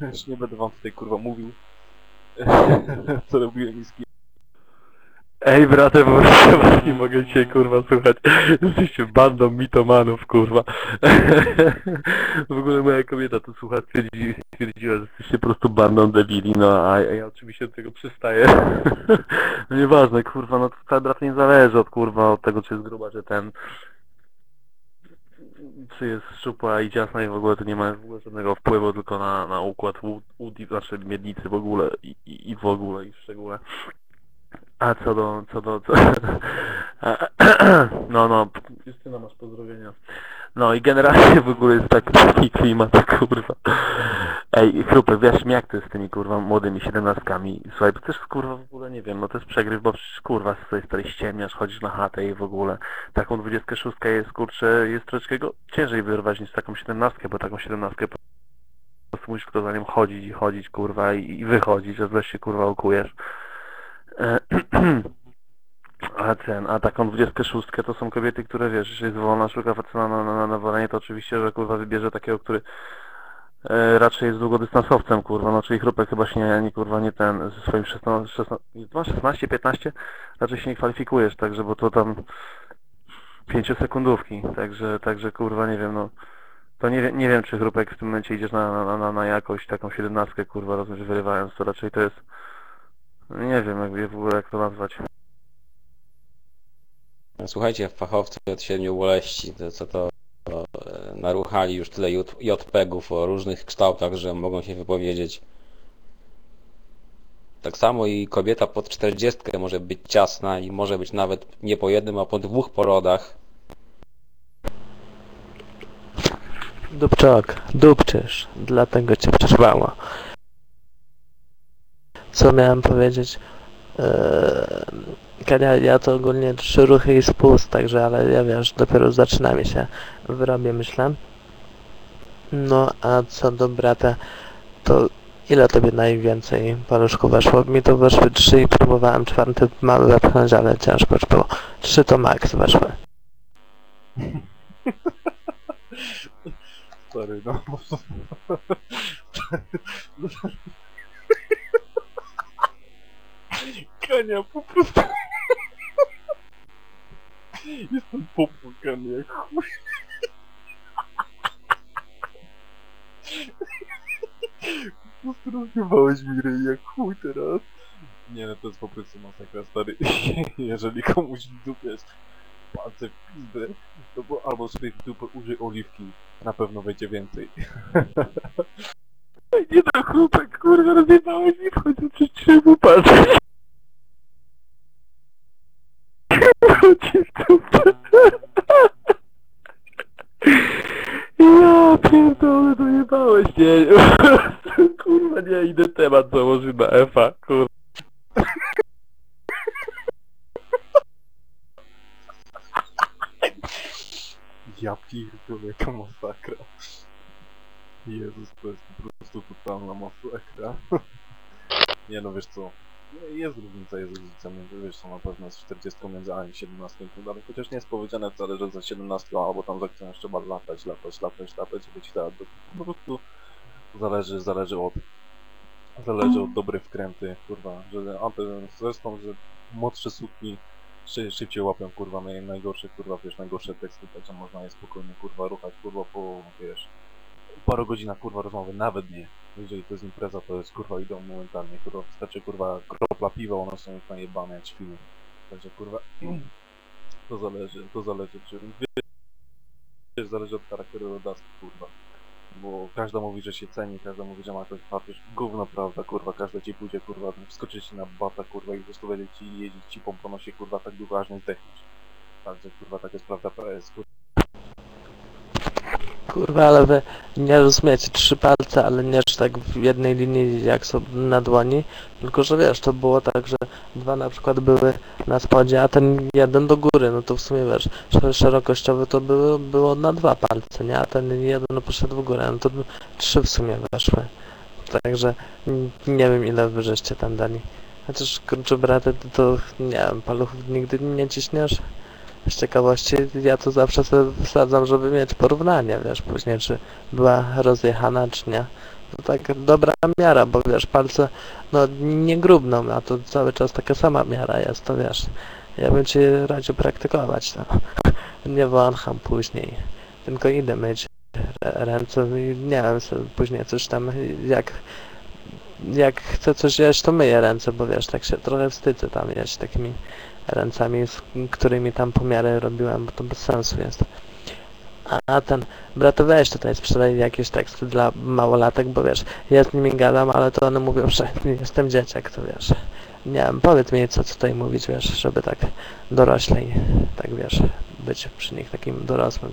Już nie będę wam tutaj kurwa mówił, co robiłem i z kim. Ej brate, bo chyba nie mogę cię kurwa słuchać. Jesteście bandą mitomanów kurwa. W ogóle moja kobieta to słucha twierdzi, twierdziła, że jesteście po prostu bandą debili, no a ja, ja oczywiście od tego przystaję. No nieważne kurwa, no to wcale brat nie zależy od kurwa od tego czy jest gruba, czy ten czy jest szczupła i ciasna i w ogóle to nie ma w ogóle żadnego wpływu tylko na, na układ łód, znaczy miednicy w ogóle i, i, i w ogóle i w szczególe. A co do, co do, co... No, no, Justyna masz pozdrowienia. No i generalnie w ogóle jest tak, taki klimat, kurwa. Ej, chrupek, wiesz mi jak to jest z tymi, kurwa, młodymi siedemnastkami. Słuchaj, bo jest, kurwa, w ogóle nie wiem, no to jest przegryw, bo przecież, kurwa, sobie stary ściemniasz, chodzisz na chatę i w ogóle. Taką 26 jest, kurczę, jest troszeczkę go ciężej wyrwać niż taką siedemnastkę, bo taką siedemnastkę po prostu musisz kto za nim chodzić i chodzić, kurwa, i, i wychodzić, że wreszcie, kurwa, okujesz. E, A ten, a taką 26 to są kobiety, które wiesz, że jest wolna, szuka faceta na, na, na, na walenie, to oczywiście, że kurwa wybierze takiego, który e, raczej jest długodystansowcem, kurwa, no czyli chrupek chyba się nie, nie kurwa nie ten, ze swoim 16, 16, 16 15, raczej się nie kwalifikujesz, także, bo to tam 5 sekundówki, także, także kurwa nie wiem, no. To nie, nie wiem, czy chrupek w tym momencie idziesz na, na, na, na jakoś taką 17, kurwa, rozumiesz, wyrywając, to raczej to jest no nie wiem, jakby w ogóle jak to nazwać. Słuchajcie, fachowcy od siedmiu boleści, to co to naruchali już tyle JPEG-ów o różnych kształtach, że mogą się wypowiedzieć. Tak samo i kobieta pod 40 może być ciasna i może być nawet nie po jednym, a po dwóch porodach. Dupczok, dupczysz, dlatego cię przerwało. Co miałem powiedzieć? Eee, ja, ja to ogólnie trzy ruchy i spust, także, ale ja wiesz, dopiero zaczyna mi się wyrobię, myślę. No, a co do brata, to ile tobie najwięcej paluszków weszło? Mi to weszły trzy i próbowałem czwarty mały wepchnąć, ale ciężko już było. Trzy to max weszły. Sorry, no. Kania, po prostu... Jestem popłakany jak chuj. Po prostu rozjebałeś mi ryj jak chuj teraz. Nie no, to jest po prostu masakra, stary. Jeżeli komuś w dupie jest palce w pizdę, to bo albo sobie w dupę użyj oliwki. Na pewno będzie więcej. Ej, Nie to chrupek, kurwa, rozjebałeś mi wchodzę przez trzy Ja pierdolę, dojebałeś, nie, kurwa, nie, idę temat założyć na Efa, kurwa. Ja pierdolę, jaka masakra. Jezus, to jest po prostu totalna masakra. Nie no, wiesz co, jest różnica, jest różnica między, wiesz na pewno jest 40 między A i 17 i dalej, chociaż nie jest powiedziane wcale, że za 17 albo tam za którąś trzeba latać, latać, latać, latać być tak, po prostu zależy, zależy od zależy od dobrych wkręty, kurwa, że a zresztą, że młodsze sutki szy, szybciej łapią, kurwa, naj, najgorsze, kurwa, wiesz, najgorsze teksty, także można je spokojnie, kurwa, ruchać, kurwa, po, wiesz, paru godzinach, kurwa, rozmowy, nawet nie. Jeżeli to jest impreza, to jest, kurwa, idą momentalnie, kurwa, wystarczy, kurwa, kropla piwa, one są już najebane jak świnie. Także, kurwa, to zależy, to zależy, czy, wiesz, zależy od charakteru rodacy, kurwa. Bo każda mówi, że się ceni, każda mówi, że ma coś papież. Gówno prawda, kurwa, każda ci pójdzie, kurwa, wskoczyć na bata, kurwa, i po prostu będzie ci jeździć ci po ponosie, kurwa, tak długo, aż nie zdechniesz. Także, kurwa, tak jest prawda PS, kurwa. Kurwa, ale wy nie rozumiecie, trzy palce, ale nie aż tak w jednej linii jak są na dłoni, tylko że wiesz, to było tak, że dwa na przykład były na spodzie, a ten jeden do góry, no to w sumie wiesz, sz- szerokościowy to było, było na dwa palce, nie, a ten jeden poszedł w górę, no to trzy w sumie weszły. Także nie wiem ile wy żeście tam dali. Chociaż kurczę braty, to, to nie wiem, paluchów nigdy nie ciśniesz? Z ciekawości ja to zawsze sobie wsadzam, żeby mieć porównanie, wiesz, później czy była rozjechana, czy nie. to tak dobra miara, bo wiesz, palce no nie grubną, a to cały czas taka sama miara jest, to wiesz. Ja bym ci radził praktykować to. Nie wącham później, tylko idę myć rę- ręce i nie wiem, później coś tam jak jak chcę coś jeść, to myję ręce, bo wiesz, tak się trochę wstydzę tam jeść takimi ręcami, z którymi tam pomiary robiłem, bo to bez sensu jest. A- ten, brato weź tutaj sprzedaj jakieś teksty dla małolatek, bo wiesz, ja z nimi gadam, ale to one mówią, że jestem dzieciak, to wiesz. Nie wiem, powiedz mi co tutaj mówić, wiesz, żeby tak doroślej, tak wiesz, być przy nich takim dorosłym,